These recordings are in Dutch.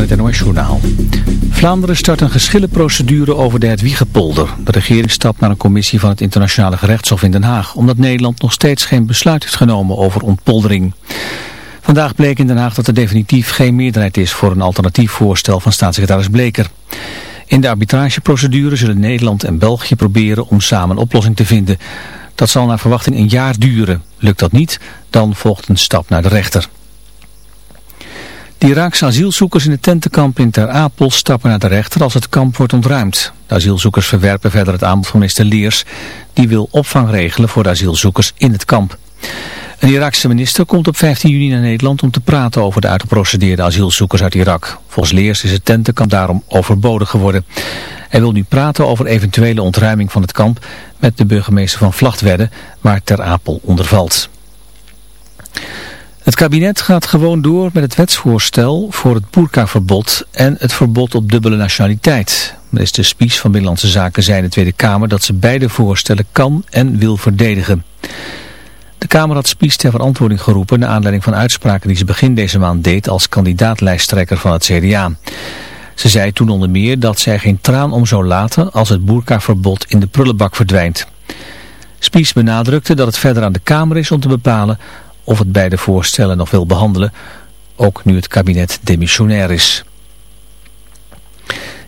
met het NOS Journaal. Vlaanderen start een geschillenprocedure over de Hedwiegepolder. De regering stapt naar een commissie van het Internationale Gerechtshof in Den Haag... omdat Nederland nog steeds geen besluit heeft genomen over ontpoldering. Vandaag bleek in Den Haag dat er definitief geen meerderheid is... voor een alternatief voorstel van staatssecretaris Bleker. In de arbitrageprocedure zullen Nederland en België proberen om samen een oplossing te vinden. Dat zal naar verwachting een jaar duren. Lukt dat niet, dan volgt een stap naar de rechter. De Iraakse asielzoekers in het tentenkamp in Ter Apel stappen naar de rechter als het kamp wordt ontruimd. De asielzoekers verwerpen verder het aanbod van minister Leers. Die wil opvang regelen voor de asielzoekers in het kamp. Een Iraakse minister komt op 15 juni naar Nederland om te praten over de uitgeprocedeerde asielzoekers uit Irak. Volgens Leers is het tentenkamp daarom overbodig geworden. Hij wil nu praten over eventuele ontruiming van het kamp met de burgemeester van Vlachtwedde, waar Ter Apel onder valt. Het kabinet gaat gewoon door met het wetsvoorstel voor het boerkaverbod en het verbod op dubbele nationaliteit. Minister Spies van Binnenlandse Zaken zei in de Tweede Kamer dat ze beide voorstellen kan en wil verdedigen. De Kamer had Spies ter verantwoording geroepen naar aanleiding van uitspraken die ze begin deze maand deed als kandidaatlijsttrekker van het CDA. Ze zei toen onder meer dat zij geen traan om zou laten als het boerkaverbod in de prullenbak verdwijnt. Spies benadrukte dat het verder aan de Kamer is om te bepalen of het beide voorstellen nog wil behandelen, ook nu het kabinet demissionair is.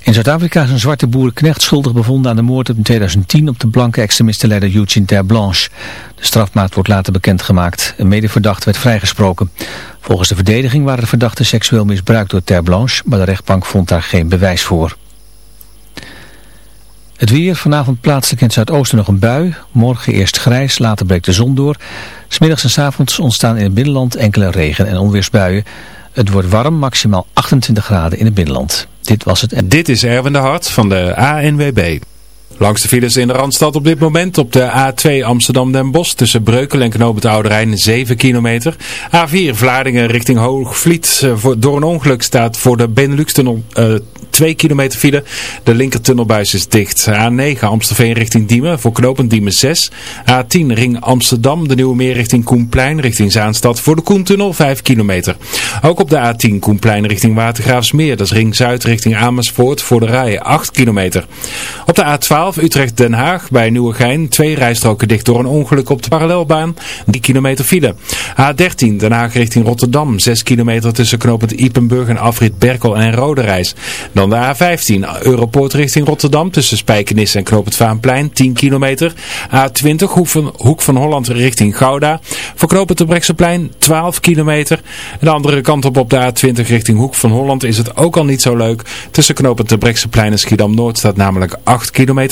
In Zuid-Afrika is een zwarte boerenknecht schuldig bevonden aan de moord in 2010 op de blanke extremistenleider Eugene Terblanche. De strafmaat wordt later bekendgemaakt. Een medeverdachte werd vrijgesproken. Volgens de verdediging waren de verdachten seksueel misbruikt door Terblanche, maar de rechtbank vond daar geen bewijs voor. Het weer, vanavond plaatselijk in het zuidoosten nog een bui. Morgen eerst grijs, later breekt de zon door. Smiddags en s avonds ontstaan in het binnenland enkele regen- en onweersbuien. Het wordt warm, maximaal 28 graden in het binnenland. Dit was het. Dit is Erwin de Hart van de ANWB. Langs de files in de Randstad op dit moment op de A2 Amsterdam-Den Bosch tussen Breukelen en Knoop het Oude Rijn 7 kilometer. A4 Vlaardingen richting Hoogvliet eh, door een ongeluk staat voor de Benelux-tunnel uh, 2 kilometer file. De linkertunnelbuis is dicht. A9 Amstelveen richting Diemen voor knooppunt Diemen 6. A10 Ring Amsterdam, de Nieuwe Meer richting Koenplein richting Zaanstad voor de Koentunnel 5 kilometer. Ook op de A10 Koenplein richting Watergraafsmeer, dat is Ring Zuid richting Amersfoort voor de rijen 8 kilometer. Op de A12 Utrecht-Den Haag bij Nieuwegein twee rijstroken dicht door een ongeluk op de parallelbaan 3 kilometer file. A13 Den Haag richting Rotterdam 6 kilometer tussen knooppunt Ipenburg en Afrit Berkel en Roderijs. Dan de A15 Europoort richting Rotterdam tussen Spijkenisse en Knoop het Vaanplein 10 kilometer. A20 Hoek van, Hoek van Holland richting Gouda. Voor Knoop het Brechtseplein 12 kilometer. En de andere kant op op de A20 richting Hoek van Holland is het ook al niet zo leuk. Tussen Knoop het Brechtseplein en Schiedam Noord staat namelijk 8 kilometer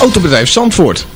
Autobedrijf Zandvoort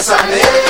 essa mesa.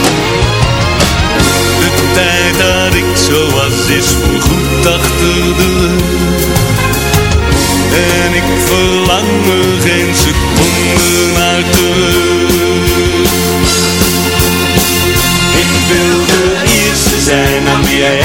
tijd dat ik zo was is voorgoed achter de rug. En ik verlang er geen seconde naar terug. Ik wil de eerste zijn aan wie jij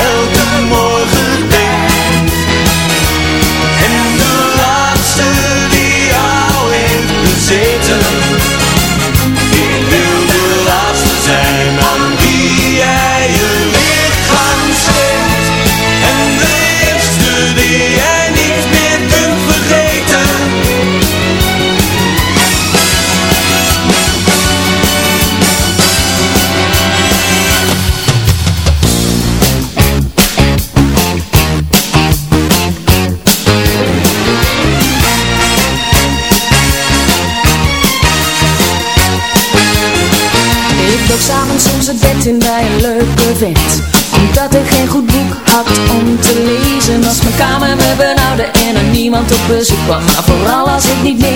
op bezoek kwam. Maar vooral als ik niet meer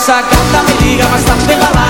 esa me liga bastante balada.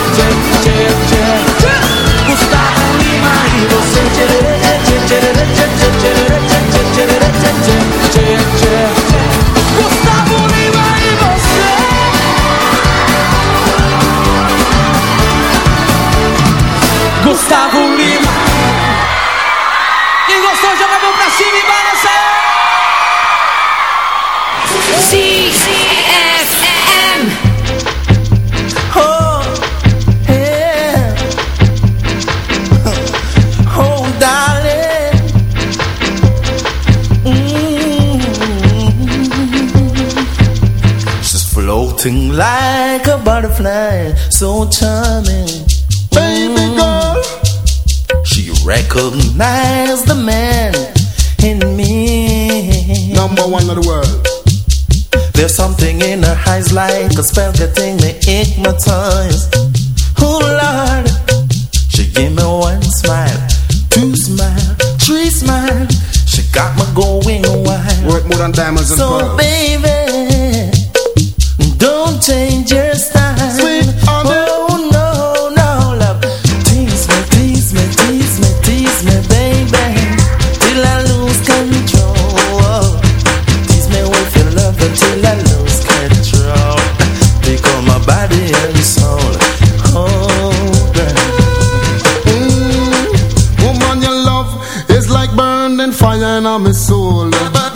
so charming. Baby girl, she recognized the man fire in my soul.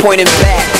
pointing back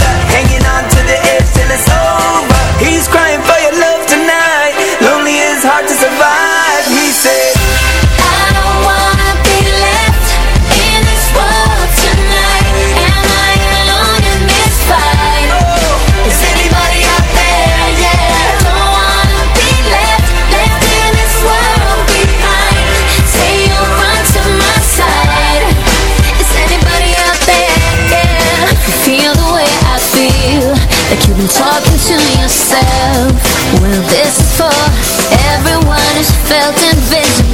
it's over. He's crying for your love. Well, this is for everyone who's felt invisible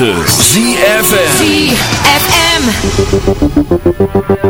106.9 ZFM ZFM